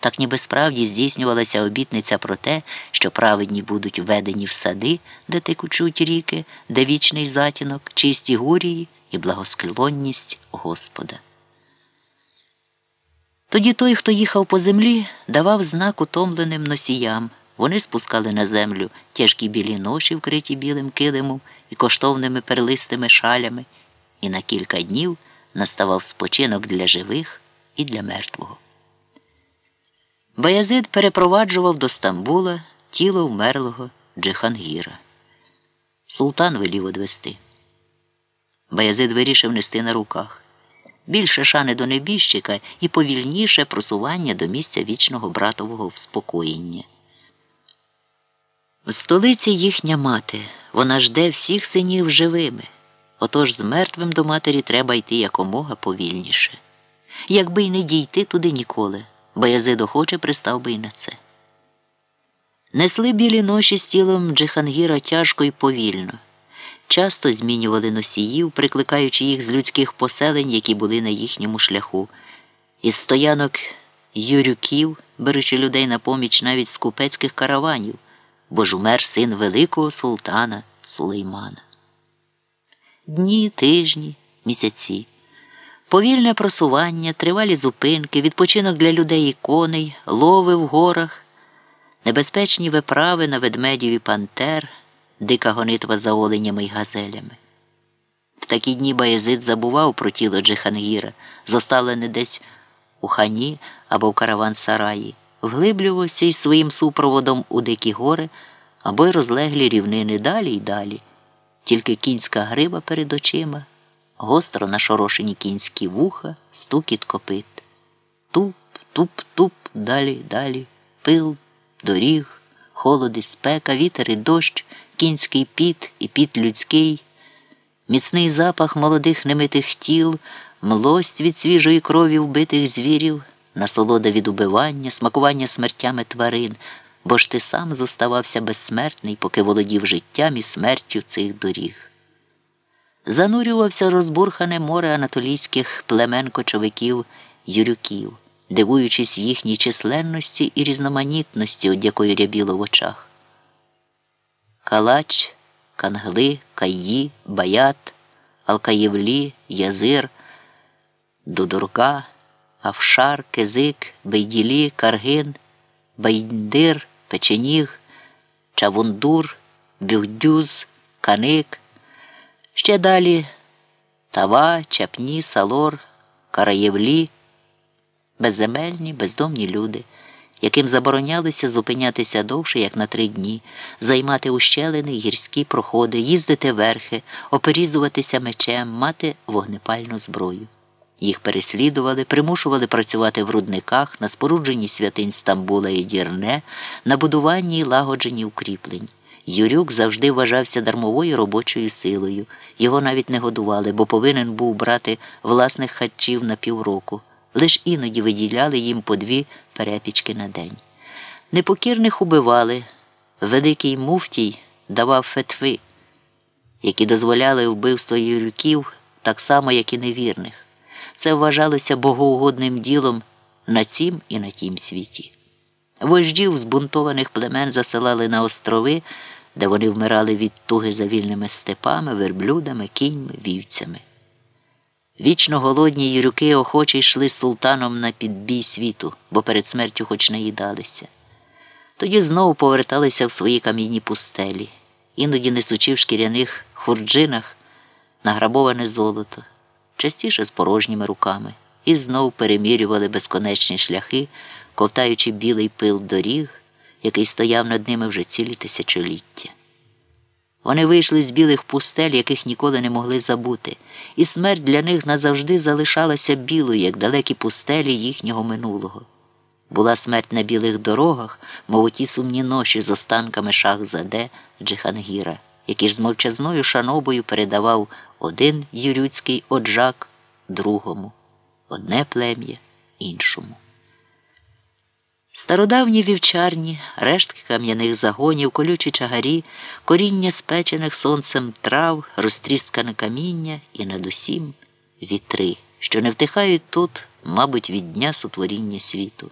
Так ніби справді здійснювалася обітниця про те, що праведні будуть введені в сади, де текучуть ріки, де вічний затінок, чисті гурії і благосклонність Господа. Тоді той, хто їхав по землі, давав знак утомленим носіям. Вони спускали на землю тяжкі білі ноші, вкриті білим килимом і коштовними перлистими шалями, і на кілька днів наставав спочинок для живих і для мертвого. Баязид перепроваджував до Стамбула тіло вмерлого Джихангіра. Султан велів одвести. Баязид вирішив нести на руках. Більше шани до небіжчика і повільніше просування до місця вічного братового вспокоєння. В столиці їхня мати, вона жде всіх синів живими. Отож з мертвим до матері треба йти якомога повільніше. Якби й не дійти туди ніколи. Баязид охоче пристав би й на це. Несли білі ноші з тілом Джихангіра тяжко й повільно, часто змінювали носіїв, прикликаючи їх з людських поселень, які були на їхньому шляху, із стоянок юрюків, беручи людей на поміч навіть з купецьких караванів, бо ж умер син великого султана Сулеймана. Дні, тижні, місяці. Повільне просування, тривалі зупинки, відпочинок для людей і коней, лови в горах, небезпечні виправи на ведмедів і пантер, дика гонитва за оленями й газелями. В такі дні Баязид забував про тіло Джихангіра, зоставлене десь у хані або в караван сараї, вглиблювався із своїм супроводом у дикі гори або й розлеглі рівнини далі й далі, тільки кінська гриба перед очима гостро нашорошені кінські вуха, стукіт копит. Туп, туп, туп, далі, далі, пил, доріг, холод і спека, вітер і дощ, кінський піт і піт людський, міцний запах молодих немитих тіл, млость від свіжої крові вбитих звірів, насолода від убивання, смакування смертями тварин, бо ж ти сам зоставався безсмертний, поки володів життям і смертю цих доріг занурювався розбурхане море анатолійських племен кочовиків юрюків, дивуючись їхній численності і різноманітності, од якої рябіло в очах. Калач, кангли, каї, баят, алкаєвлі, язир, дудурка, авшар, кизик, бейділі, каргин, байдир, печеніг, чавундур, бюгдюз, каник. Ще далі тава, чапні, салор, караєвлі, безземельні, бездомні люди, яким заборонялося зупинятися довше, як на три дні, займати ущелини, гірські проходи, їздити верхи, оперізуватися мечем, мати вогнепальну зброю. Їх переслідували, примушували працювати в рудниках, на спорудженні святинь Стамбула і Дірне, на будуванні і лагодженні укріплень. Юрюк завжди вважався дармовою робочою силою. Його навіть не годували, бо повинен був брати власних хатчів на півроку. Лиш іноді виділяли їм по дві перепічки на день. Непокірних убивали. Великий муфтій давав фетви, які дозволяли вбивство юрюків так само, як і невірних. Це вважалося богоугодним ділом на цім і на тім світі. Вождів збунтованих племен засилали на острови, де вони вмирали від туги за вільними степами, верблюдами, кіньми, вівцями. Вічно голодні юрюки охоче йшли султаном на підбій світу, бо перед смертю хоч наїдалися. Тоді знову поверталися в свої кам'яні пустелі, іноді несучи в шкіряних хурджинах награбоване золото, частіше з порожніми руками, і знов перемірювали безконечні шляхи ковтаючи білий пил доріг, який стояв над ними вже цілі тисячоліття. Вони вийшли з білих пустель, яких ніколи не могли забути, і смерть для них назавжди залишалася білою, як далекі пустелі їхнього минулого. Була смерть на білих дорогах, мов у ті сумні ноші з останками шах заде Джихангіра, який ж з мовчазною шанобою передавав один юрюцький оджак другому, одне плем'я іншому. Стародавні вівчарні, рештки кам'яних загонів, колючі чагарі, коріння спечених сонцем трав, розтріскане каміння і над усім вітри, що не втихають тут, мабуть, від дня сотворіння світу.